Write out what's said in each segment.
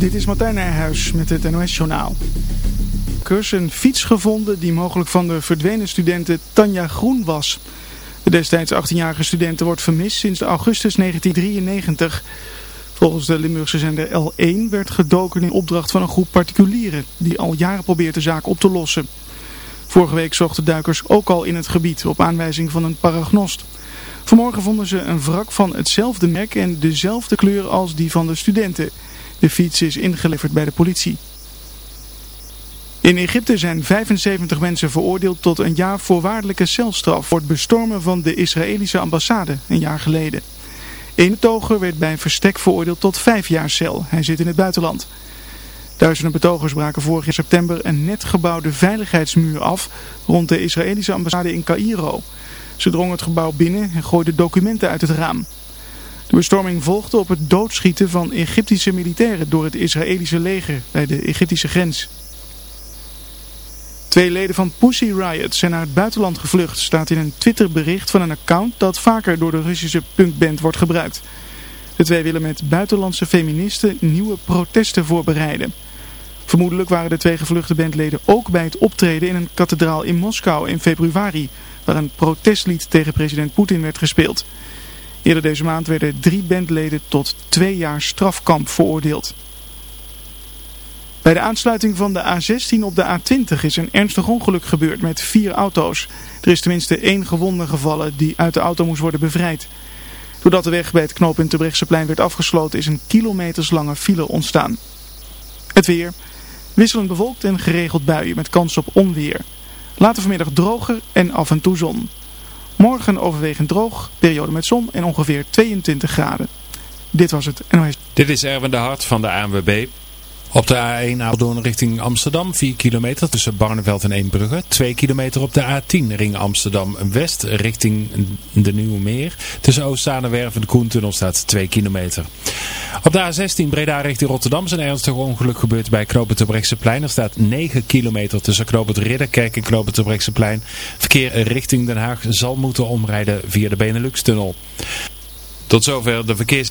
Dit is Martijn Nijhuis met het NOS-journaal. Er een fiets gevonden die mogelijk van de verdwenen studenten Tanja Groen was. De destijds 18-jarige studenten wordt vermist sinds augustus 1993. Volgens de Limburgse zender L1 werd gedoken in opdracht van een groep particulieren... die al jaren probeert de zaak op te lossen. Vorige week zochten duikers ook al in het gebied op aanwijzing van een paragnost. Vanmorgen vonden ze een wrak van hetzelfde merk en dezelfde kleur als die van de studenten... De fiets is ingeleverd bij de politie. In Egypte zijn 75 mensen veroordeeld tot een jaar voorwaardelijke celstraf voor het bestormen van de Israëlische ambassade een jaar geleden. Een betoger werd bij verstek veroordeeld tot vijf jaar cel. Hij zit in het buitenland. Duizenden betogers braken vorig jaar september een net gebouwde veiligheidsmuur af rond de Israëlische ambassade in Cairo. Ze drongen het gebouw binnen en gooiden documenten uit het raam. De bestorming volgde op het doodschieten van Egyptische militairen door het Israëlische leger bij de Egyptische grens. Twee leden van Pussy Riot zijn naar het buitenland gevlucht, staat in een Twitterbericht van een account dat vaker door de Russische punkband wordt gebruikt. De twee willen met buitenlandse feministen nieuwe protesten voorbereiden. Vermoedelijk waren de twee gevluchte bandleden ook bij het optreden in een kathedraal in Moskou in februari, waar een protestlied tegen president Poetin werd gespeeld. Eerder deze maand werden drie bandleden tot twee jaar strafkamp veroordeeld. Bij de aansluiting van de A16 op de A20 is een ernstig ongeluk gebeurd met vier auto's. Er is tenminste één gewonde gevallen die uit de auto moest worden bevrijd. Doordat de weg bij het knooppunt Terbrechtseplein werd afgesloten is een kilometerslange file ontstaan. Het weer. Wisselend bewolkt en geregeld buien met kans op onweer. Later vanmiddag droger en af en toe zon. Morgen overwegend droog, periode met zon en ongeveer 22 graden. Dit was het. Dit is Erwin de Hart van de ANWB. Op de A1 Apeldoorn richting Amsterdam 4 kilometer tussen Barneveld en Eembrugge. 2 kilometer op de A10 ring Amsterdam West richting de Nieuwe Meer. Tussen Oostzaanewerf en de Koentunnel staat 2 kilometer. Op de A16 Breda richting Rotterdam is een ernstig ongeluk gebeurd bij Knopen plein. Er staat 9 kilometer tussen Knopen Ridderkerk en Knopen plein. Verkeer richting Den Haag zal moeten omrijden via de Benelux-tunnel. Tot zover de verkeers...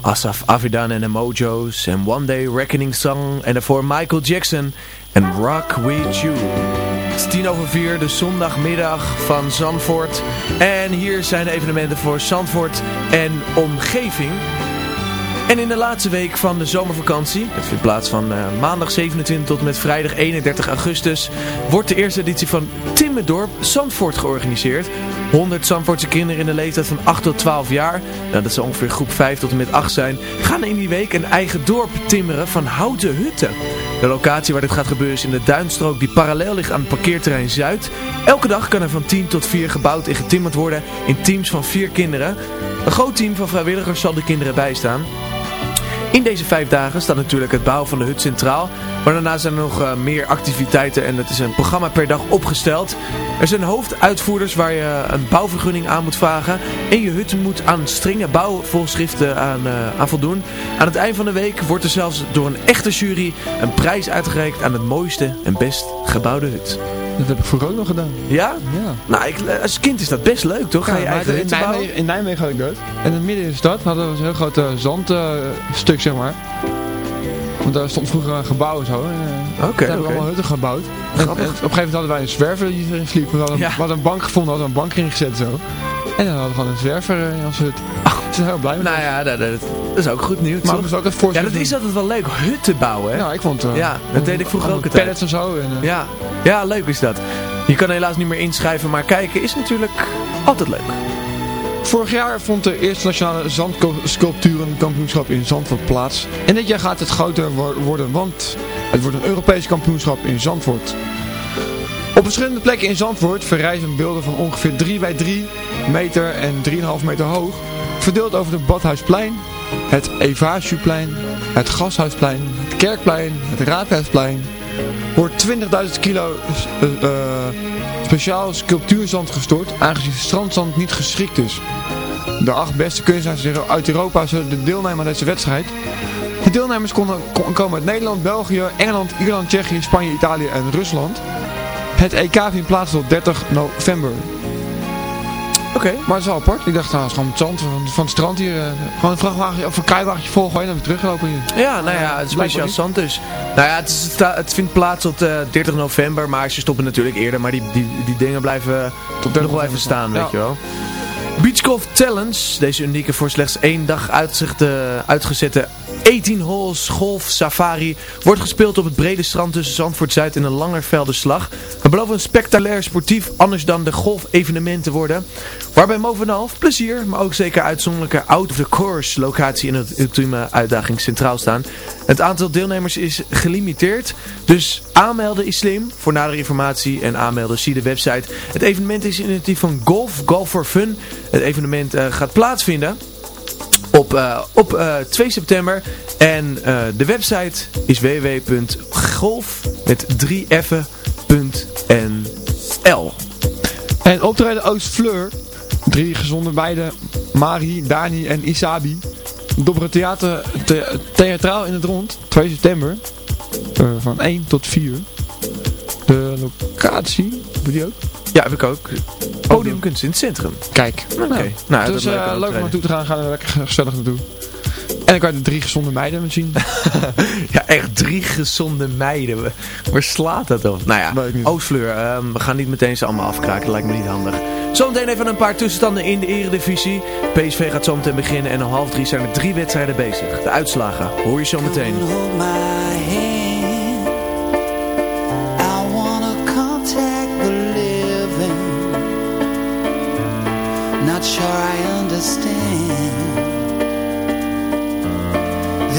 Asaf Avidan en de en One Day Reckoning Song en daarvoor Michael Jackson en Rock With You. Het is tien over vier, de zondagmiddag van Zandvoort. En hier zijn de evenementen voor Zandvoort en omgeving. En in de laatste week van de zomervakantie, het vindt plaats van eh, maandag 27 tot en met vrijdag 31 augustus, wordt de eerste editie van Timmerdorp Zandvoort georganiseerd. 100 Zandvoortse kinderen in de leeftijd van 8 tot 12 jaar, nou, dat zal ongeveer groep 5 tot en met 8 zijn, gaan in die week een eigen dorp timmeren van houten hutten. De locatie waar dit gaat gebeuren is in de duinstrook die parallel ligt aan het parkeerterrein Zuid. Elke dag kan er van 10 tot 4 gebouwd en getimmerd worden in teams van 4 kinderen. Een groot team van vrijwilligers zal de kinderen bijstaan. In deze vijf dagen staat natuurlijk het bouwen van de hut centraal. Maar daarna zijn er nog eh, meer activiteiten en het is een programma per dag opgesteld. Er zijn hoofduitvoerders waar je een bouwvergunning aan moet vragen. En je hut moet aan strenge bouwvoorschriften aan, eh, aan voldoen. Aan het eind van de week wordt er zelfs door een echte jury een prijs uitgereikt aan het mooiste en best gebouwde hut. Dat heb ik vroeger ook nog gedaan. Ja? Ja. Nou, ik, als kind is dat best leuk, toch? Ga je Ja, eigen in? Nijmegen, in Nijmegen had ik dat. En in het midden in de stad hadden we een heel groot eh, zandstuk, zeg maar. Want daar stond vroeger een gebouw en zo. En, eh, Oké, daar hebben we allemaal hutten gebouwd. En, en op een gegeven moment hadden wij een zwerver die erin sliep. We hadden, Ja. we hadden een bank gevonden, hadden een bank erin gezet zo. En dan hadden we gewoon een zwerver eh, in onze hut. Ik ben heel blij met Nou ja, dat, dat, dat is ook goed nieuws. Maar toch? ook het Ja, voorschrift dat is altijd wel leuk. Hutten bouwen, hè? Ja, ik vond het... eh, Ja, dat deed ik vroeger ook altijd. Pallets en zo. En, Ja, ja, leuk is dat. Je kan helaas niet meer inschrijven, maar kijken is natuurlijk altijd leuk. Vorig jaar vond de eerste nationale zandsculpturenkampioenschap in Zandvoort plaats. En dit jaar gaat het groter wo- worden, want het wordt een Europees kampioenschap in Zandvoort. Op verschillende plekken in Zandvoort verrijzen beelden van ongeveer 3 bij 3 meter en 3,5 meter hoog. Verdeeld over het Badhuisplein, het Evasiuplein, het Gashuisplein, het Kerkplein, het Raadhuisplein. Wordt 20.000 kilo eh, eh, speciaal sculptuurzand gestort, aangezien strandzand niet geschikt is. De acht beste kunstenaars uit Europa zullen de deelnemen aan deze wedstrijd. De deelnemers konden, kon- komen uit Nederland, België, Engeland, Ierland, Tsjechië, Spanje, Italië en Rusland. Het EK vindt plaats tot 30 november. Oké. Maar het is wel apart. Ik dacht, nou, het is gewoon het zand van, van het strand hier. eh, gewoon een vrachtwagen of een kruiwagentje vol gooien en dan weer teruglopen hier. Ja, nou ja, het is speciaal zand dus. Nou ja, het, is, het vindt plaats tot eh, 30 november, maar ze stoppen natuurlijk eerder. Maar die, die, die dingen blijven Tot nog wel even staan, weet Ja. je wel. Beach Golf Talents, deze unieke voor slechts één dag uitgezette 18 holes golf safari, wordt gespeeld op het brede strand tussen Zandvoort Zuid en de Langervelderslag. Het belooft een spectaculair sportief anders dan de golfevenementen te worden. Waarbij bovenal plezier, maar ook zeker uitzonderlijke out-of-the-course locatie en het ultieme uitdaging centraal staan. Het aantal deelnemers is gelimiteerd, dus aanmelden is slim. Voor nadere informatie en aanmelden zie de website. Het evenement is een initiatief van Golf, Golf for Fun. Het evenement eh, gaat plaatsvinden op, eh, op eh, 2 september. En eh, de website is www.golf met 3f.nl En optreden Oost-Fleur. Drie gezonde meiden, Mari, Dani en Isabi. Dobberen theater, the- theatraal in het rond, 2 september. eh, van 1 tot 4. De locatie, je die ook? Ja, heb ik ook. Podiumkunst in het centrum. Kijk. Oké. Nou, Nou, dat eh, leuk om naartoe te gaan. Gaan we lekker gezellig naartoe. En ik kan de drie gezonde meiden zien. Ja, echt drie gezonde meiden. Waar slaat dat op? Nou ja. Oostfleur. ehm, we gaan niet meteen ze allemaal afkraken. Dat lijkt me niet handig. Zometeen even een paar tussenstanden in de eredivisie. PSV gaat zometeen beginnen en om half drie zijn er drie wedstrijden bezig. De uitslagen hoor je zometeen. Hold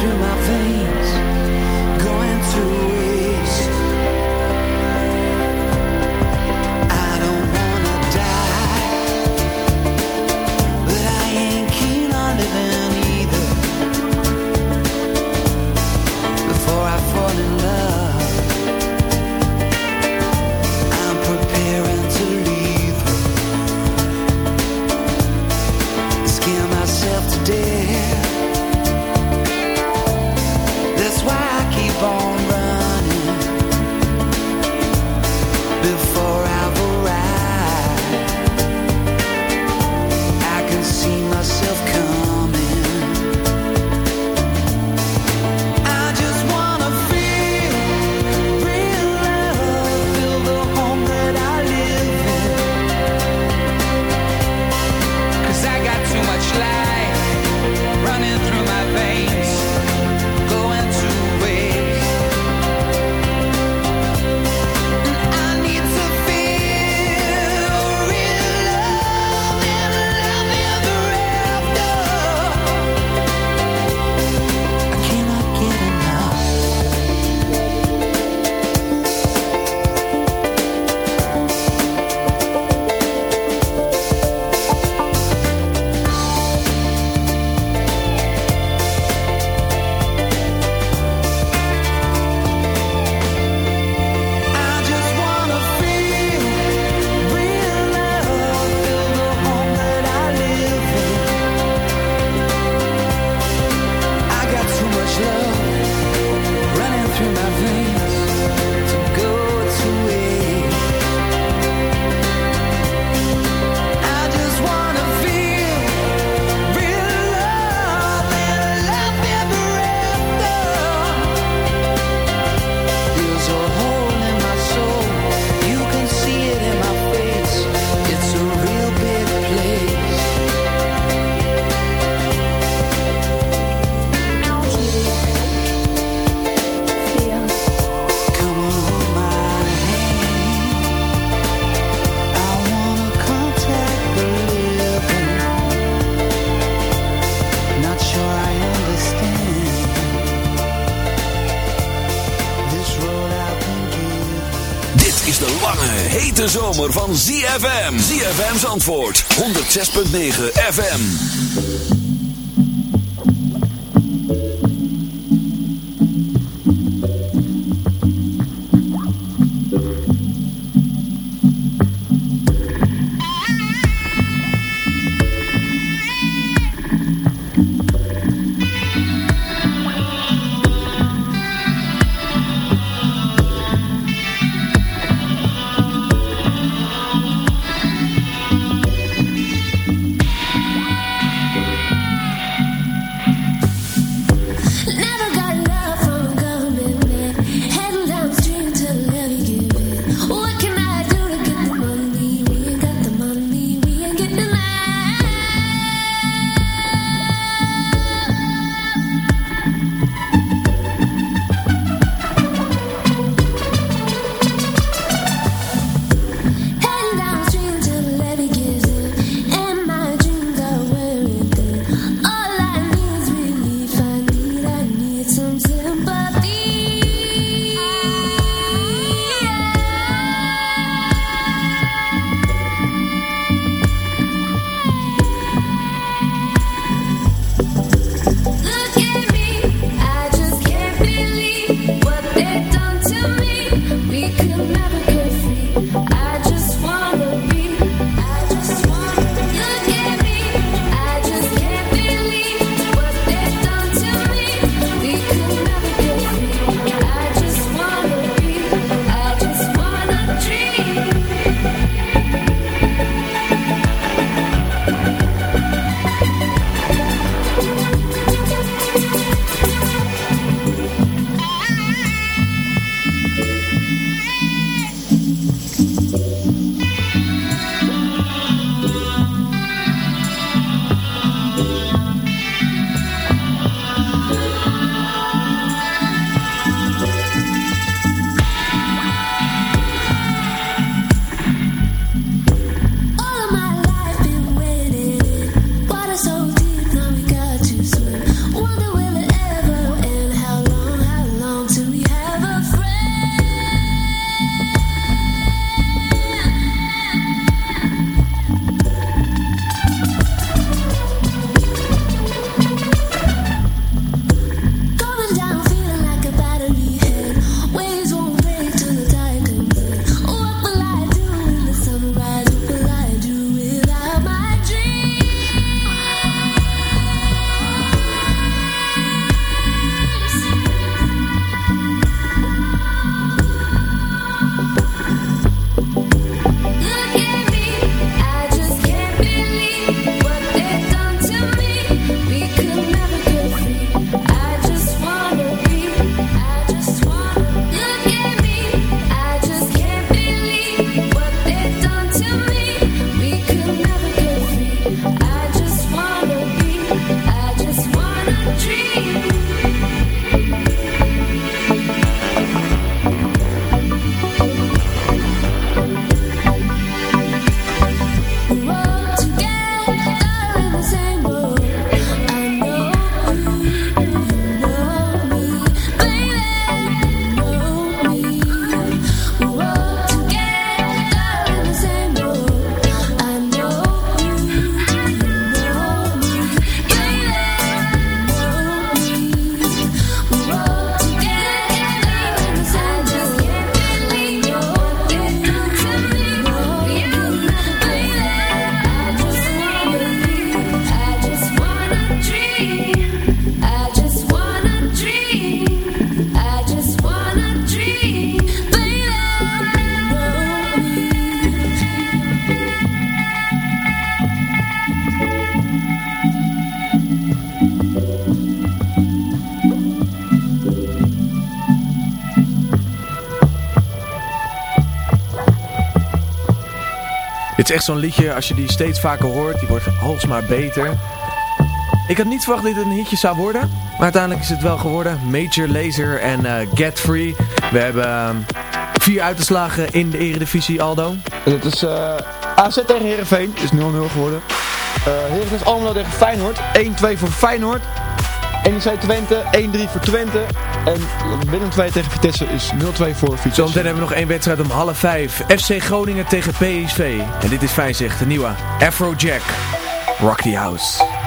Through my veins, Zandvoort. 106.9 Is echt zo'n liedje, als je die steeds vaker hoort, die wordt alsmaar beter. Ik had niet verwacht dat dit een hitje zou worden, maar uiteindelijk is het wel geworden. Major Laser en uh, Get Free. We hebben ehm, vier uitslagen in de Eredivisie, Aldo. Dus het is eh, AZ tegen Heerenveen. is 0-0 geworden. Uh, Heerenveen is allemaal tegen Feyenoord, 1-2 voor Feyenoord. NEC Twente, 1-3 voor Twente. En Willem 2 tegen Vitesse is 0-2 voor Vitesse. Zometeen hebben we nog één wedstrijd om half vijf. FC Groningen tegen PSV. En dit is fijn zeg, de nieuwe Afrojack. Rock the House.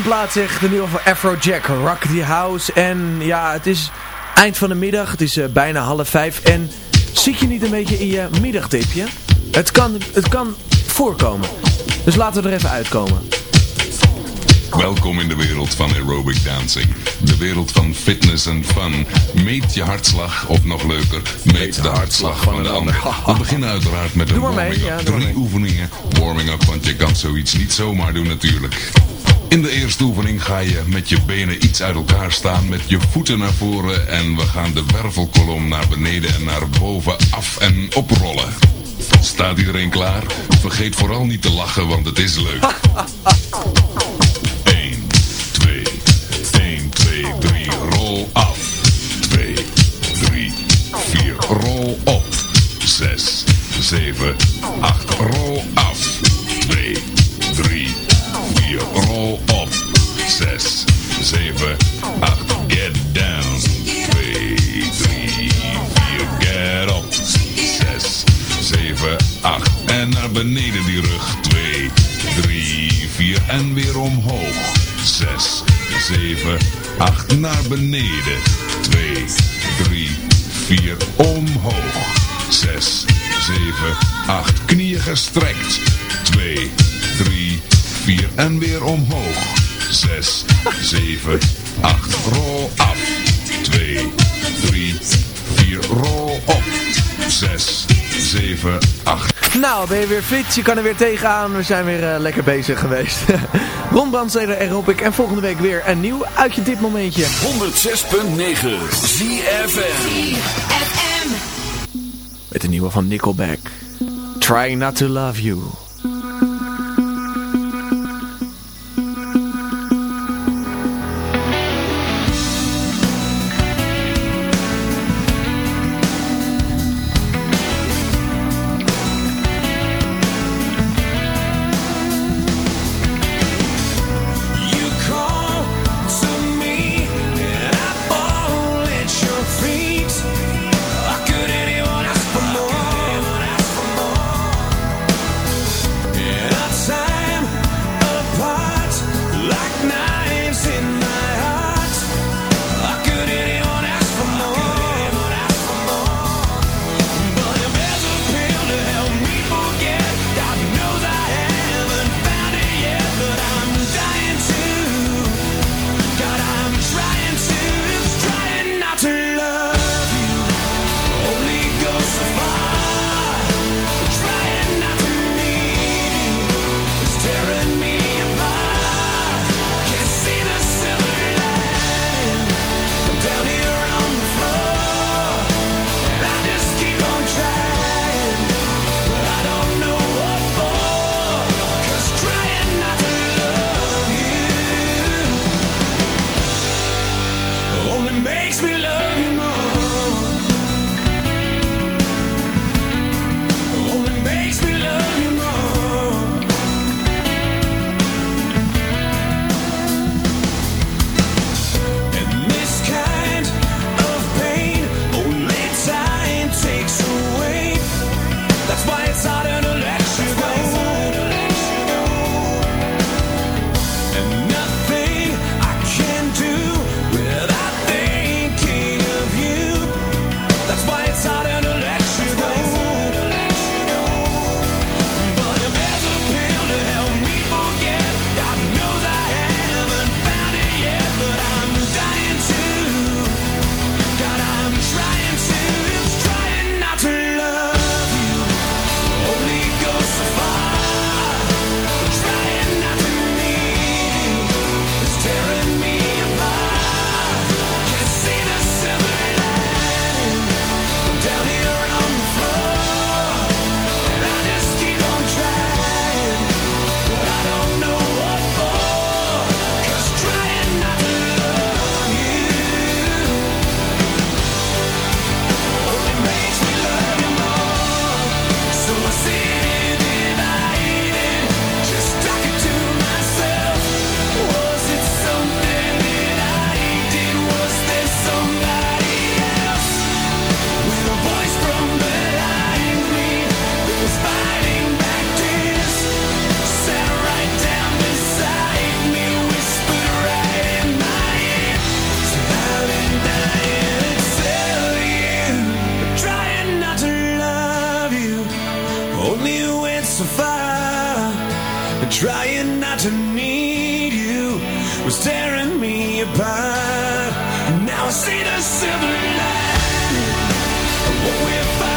Plaats zeg, de nieuwe van Afrojack, Rock the House. En ja, het is eind van de middag, het is eh, bijna half vijf. En zit je niet een beetje in je middagdipje? Het kan, het kan voorkomen. Dus laten we er even uitkomen. Welkom in de wereld van aerobic dancing. De wereld van fitness en fun. Meet je hartslag, of nog leuker, meet de hartslag van de ander. We beginnen uiteraard met een warming-up. Drie oefeningen. Warming up, want je kan zoiets niet zomaar doen natuurlijk. In de eerste oefening ga je met je benen iets uit elkaar staan, met je voeten naar voren en we gaan de wervelkolom naar beneden en naar boven af en oprollen. Staat iedereen klaar? Vergeet vooral niet te lachen, want het is leuk. 1, 2, 1, 2, 3, rol af. 2, 3, 4, rol op. 6, 7, 8, rol af. 7, 8, get down. 2, 3, 4, get up. 6, 7, 8 en naar beneden die rug. 2, 3, 4 en weer omhoog. 6, 7, 8 naar beneden. 2, 3, 4 omhoog. 6, 7, 8 knieën gestrekt. 2, 3, 4 en weer omhoog. 6, 7, 8. Rol af. 2, 3, 4. Rol op. 6, 7, 8. Nou, ben je weer fit? Je kan er weer tegenaan. We zijn weer eh, lekker bezig geweest. Ron en Rob ik. En volgende week weer een nieuw uit je dit momentje. 106.9 CFM. ZFM Met een nieuwe van Nickelback. Trying not to love you. was tearing me apart. Now I see the silver lining. What we're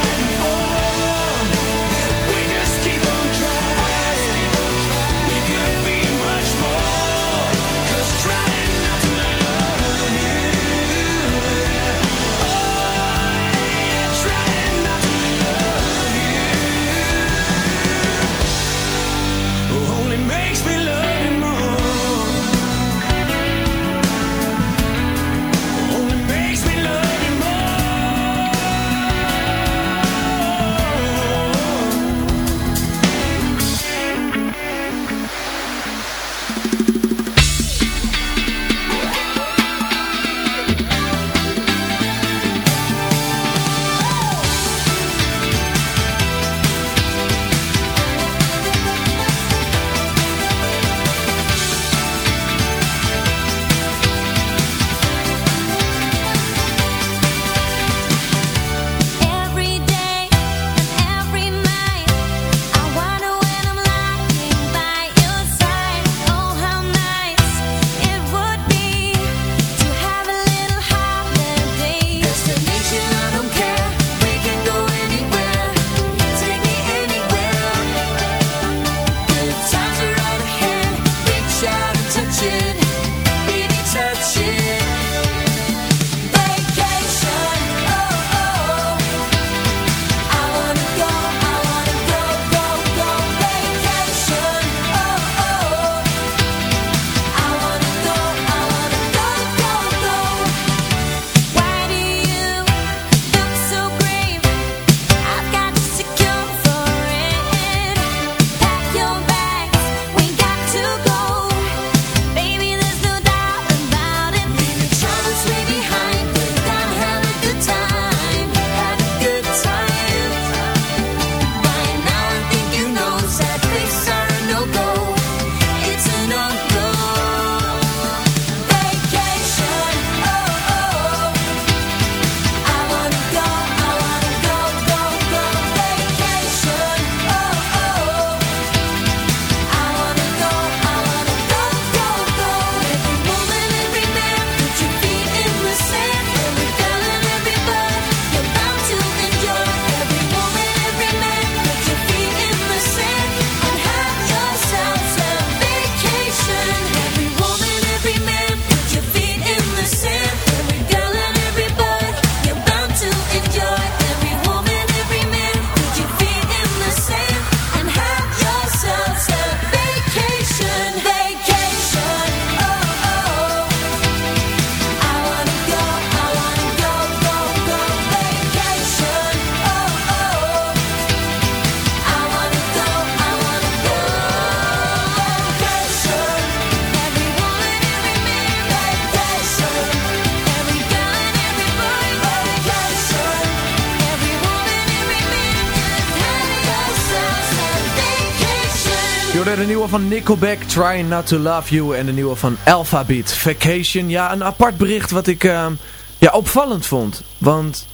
de nieuwe van Nickelback, Trying Not To Love You. En de nieuwe van Alphabet, Vacation. Ja, een apart bericht wat ik ehm, ja, opvallend vond. Want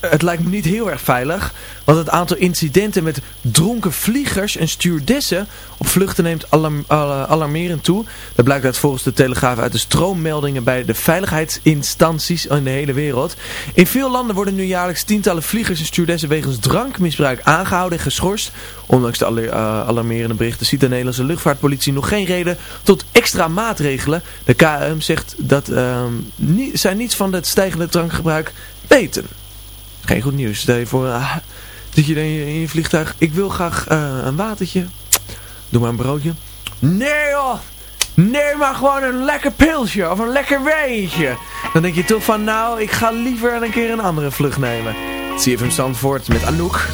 het lijkt me niet heel erg veilig. Want het aantal incidenten met dronken vliegers en stewardessen op vluchten neemt alarm, al- alarmerend toe. Dat blijkt uit volgens de Telegraaf uit de stroommeldingen bij de veiligheidsinstanties in de hele wereld. In veel landen worden nu jaarlijks tientallen vliegers en stewardessen wegens drankmisbruik aangehouden en geschorst. Ondanks de eh, alarmerende berichten ziet de Nederlandse luchtvaartpolitie nog geen reden tot extra maatregelen. De KM zegt dat ehm, nie- zij niets van het stijgende drankgebruik weten. Geen goed nieuws. Stel je voor, ah, zit je in je, je vliegtuig. Ik wil graag eh, een watertje. Doe maar een broodje. Nee joh! Neem maar gewoon een lekker pilsje of een lekker wijntje. Dan denk je toch van, nou, ik ga liever een keer een andere vlucht nemen. CFM Zandvoort met Anouk.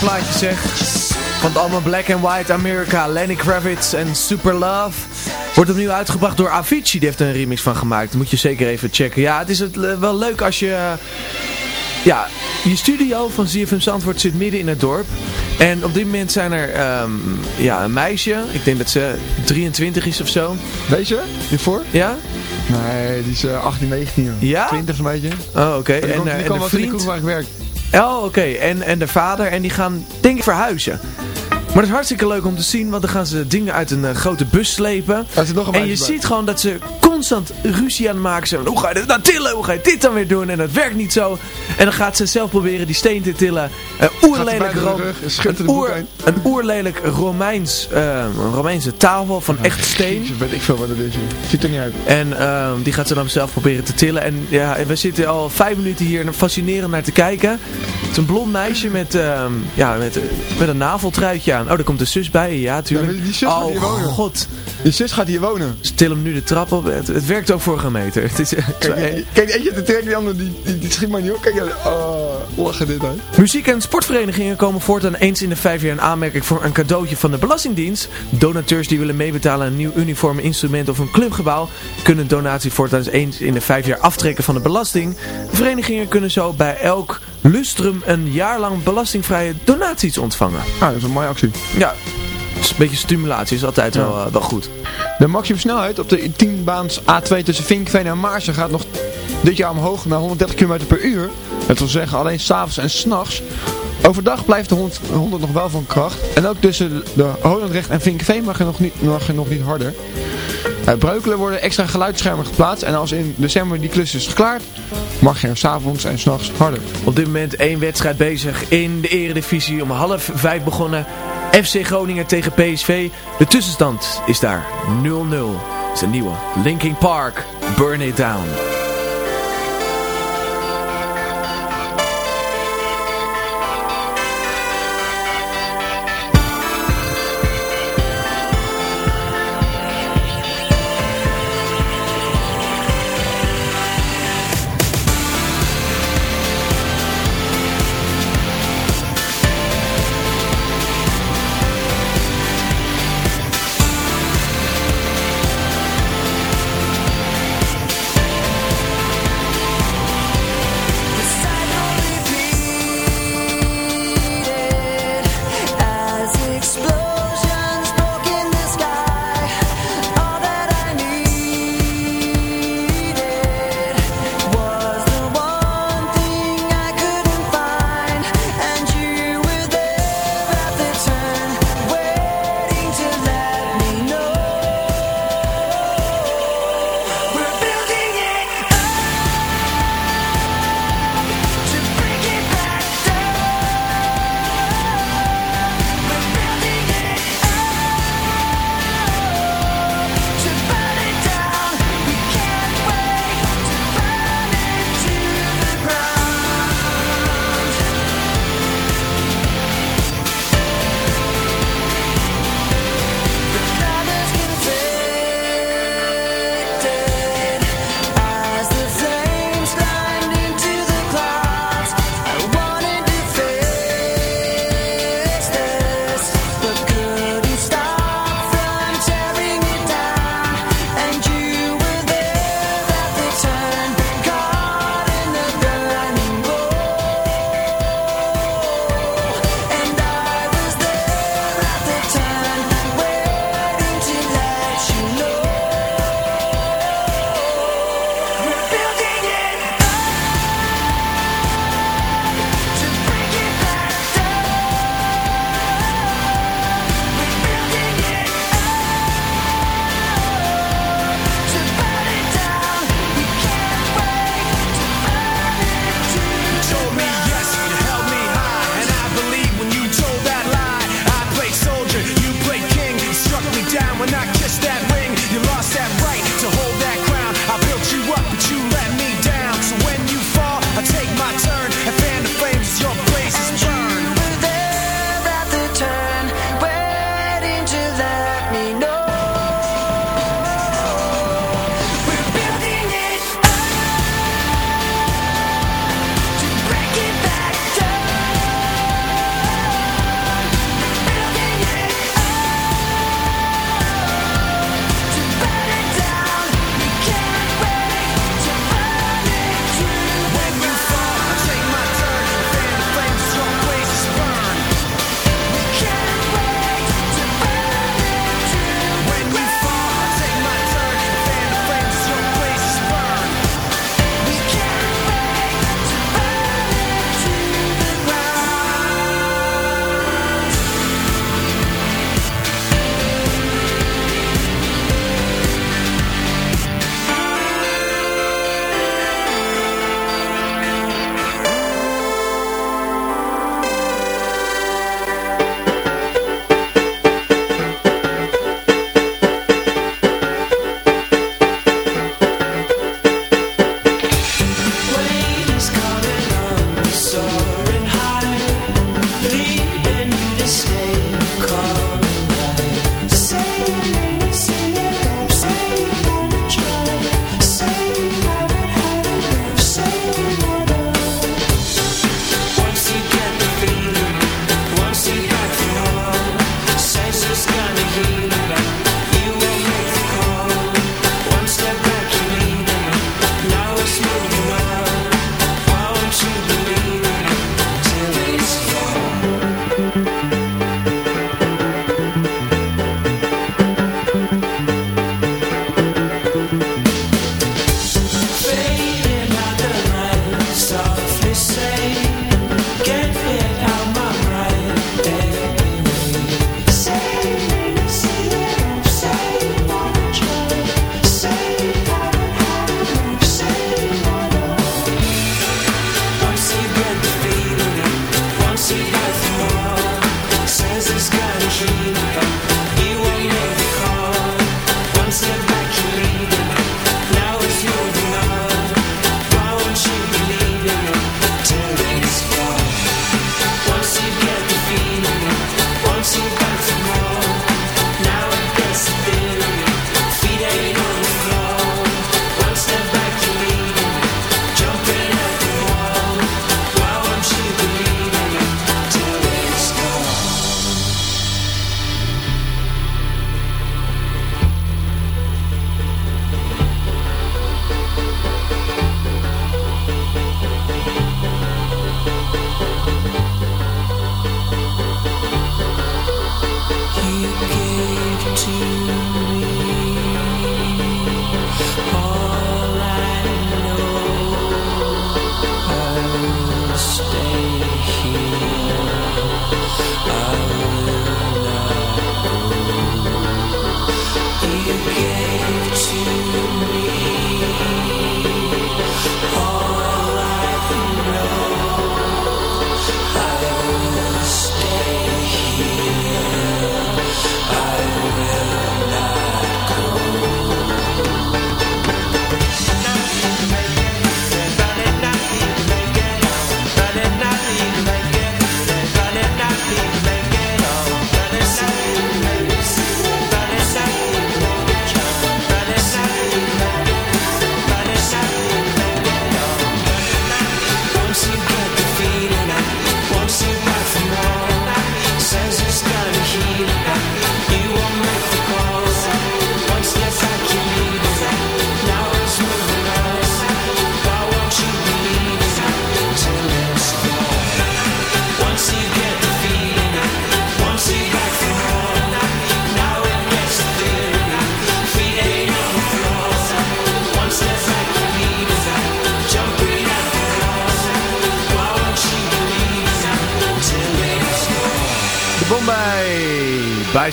Plaatje zeg. Van het allemaal Black and White America, Lenny Kravitz en Super Love. Wordt opnieuw uitgebracht door Avicii. Die heeft er een remix van gemaakt. Moet je zeker even checken. Ja, het is het, eh, wel leuk als je... eh, ja, je studio van ZFM Zandvoort zit midden in het dorp. En op dit moment zijn er ehm, ja, een meisje. Ik denk dat ze 23 is of zo. Weet je? Hiervoor? Ja? Nee, die is eh, 18, 19. joh. Ja? 20 zo'n beetje. Oh, oké. En, En, eh, en de vriend? waar ik werk. Oh, oké. En, en de vader. En die gaan, denk ik, verhuizen. Maar het is hartstikke leuk om te zien, want dan gaan ze dingen uit een eh, grote bus slepen. Er zit nog een En je bij. ziet gewoon dat ze constant ruzie aan het maken zijn. Hoe ga je dit nou tillen? Hoe ga je dit dan weer doen? En dat werkt niet zo. En dan gaat ze zelf proberen die steen te tillen. Uh, oerlelijk Gaat er een, oer, een oerlelijk Romeins, eh, een Romeinse tafel van echt steen. Jezus, weet ik veel wat het is. Ziet er niet uit. En ehm, die gaat ze dan zelf proberen te tillen. En ja, we zitten al vijf minuten hier fascinerend naar te kijken. Het is een blond meisje met, ehm, ja, met, met een naveltruitje aan. Oh, daar komt de zus bij. Ja, tuurlijk. Ja, die zus gaat oh, hier wonen. god. Je zus gaat hier wonen. Ze tillen hem nu de trap op. Het, het werkt ook voor een meter. Het is, Kijk, die- kijk eentje te trekken, die andere die, die, die schiet maar niet op. Kijk, oh, lachen dit uit. Muziek- en sportverenigingen komen voortaan eens in de vijf jaar in aanmerking voor een cadeautje van de Belastingdienst. Donateurs die willen meebetalen aan een nieuw uniform, instrument of een clubgebouw kunnen donatie voortaan eens in de vijf jaar aftrekken van de belasting. De verenigingen kunnen zo bij elk lustrum een jaar lang belastingvrije donaties ontvangen. Ah, dat is een mooie actie. Ja, een beetje stimulatie is altijd wel, eh, wel goed. De maximumsnelheid op de 10-baans A2 tussen Vinkveen en Maarsen gaat nog dit jaar omhoog naar 130 km per uur. Dat wil zeggen alleen s'avonds en s'nachts. Overdag blijft de 100, 100 nog wel van kracht. En ook tussen de Holendrecht en Vinkveen mag je nog niet, mag je nog niet harder. Bij Breukelen worden extra geluidsschermen geplaatst. En als in december die klus is geklaard, mag je er s'avonds en s'nachts harder. Op dit moment één wedstrijd bezig in de eredivisie. Om half vijf begonnen. FC Groningen tegen PSV. De tussenstand is daar 0-0. Het is een nieuwe. Linkin Park. Burn It Down.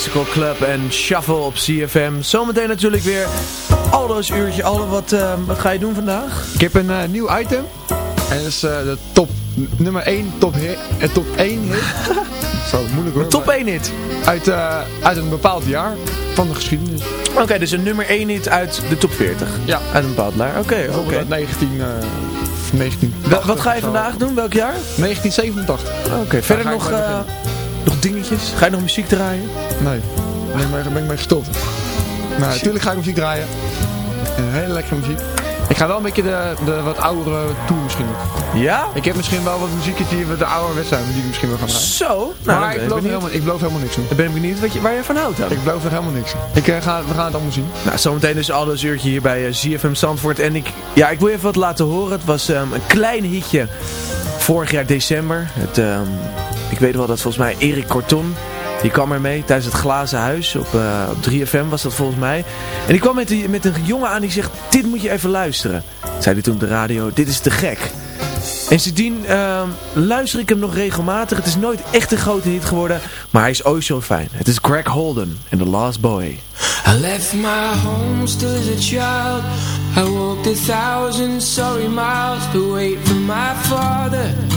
Bicycle Club en Shuffle op CFM. Zometeen natuurlijk weer Aldo's uurtje. Aldo, wat, eh, wat ga je doen vandaag? Ik heb een eh, nieuw item. En dat is eh, de top nummer 1 top, hit, top 1 hit. Zo moeilijk hoor. Top maar 1 hit. Uit, uit een bepaald jaar van de geschiedenis. Oké, dus een nummer 1 hit uit de top 40. Ja. Uit een bepaald jaar. Oké, oké. Bijvoorbeeld uit 19, eh, of 19 Wa- Wat ga je vandaag doen? Welk jaar? 1987. Oké, verder nog. Nog dingetjes? Ga je nog muziek draaien? Nee, daar ben ben ik mee gestopt. Natuurlijk ga ik muziek draaien. En hele lekkere muziek. Ik ga wel een beetje de, de wat oudere tour misschien doen. Ja? Ik heb misschien wel wat muziekjes die wat de ouderwets zijn, die ik misschien wel gaan draaien. Zo? Nou, maar ik ben beloof, helemaal, ik beloof helemaal niks. Ben ik benieuwd wat je, waar je van houdt dan. Ik beloof er helemaal niks. Ik, eh, ga, we gaan het allemaal zien. Nou, zometeen dus Aldo's uurtje hier bij eh, ZFM Zandvoort. En ik, ja, ik wil je even wat laten horen. Het was ehm, een klein hitje vorig jaar december. Het, ehm, ik weet wel dat volgens mij Erik Corton, die kwam er mee tijdens het Glazen Huis op, eh, op 3FM was dat volgens mij. En die kwam met, die, met een jongen aan die zegt, dit moet je even luisteren. Zei hij toen op de radio, dit is te gek. En sindsdien ehm, luister ik hem nog regelmatig. Het is nooit echt een grote hit geworden, maar hij is ooit zo fijn. Het is Greg Holden en The Lost Boy. I left my home still as a child. I walked a thousand sorry miles to wait for my father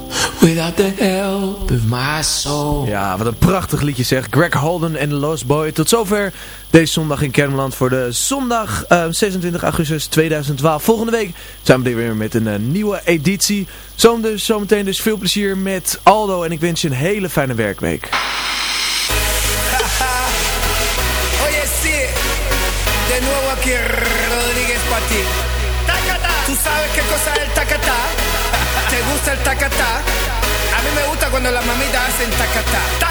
Without the help of my soul. Ja, wat een prachtig liedje zeg. Greg Holden en Lost Boy. Tot zover deze zondag in Kermeland voor de zondag eh, 26 augustus 2012. Volgende week zijn we weer met een eh, nieuwe editie. Zometeen dus, zometeen dus veel plezier met Aldo en ik wens je een hele fijne werkweek. Tú sabes qué cosa es el tacatá. ¿Te gusta el tacatá? me gusta cuando las mamitas hacen tacatá.